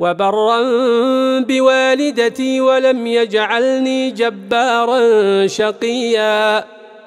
وبرا بوالدتي ولم يجعلني جبارا شقيا.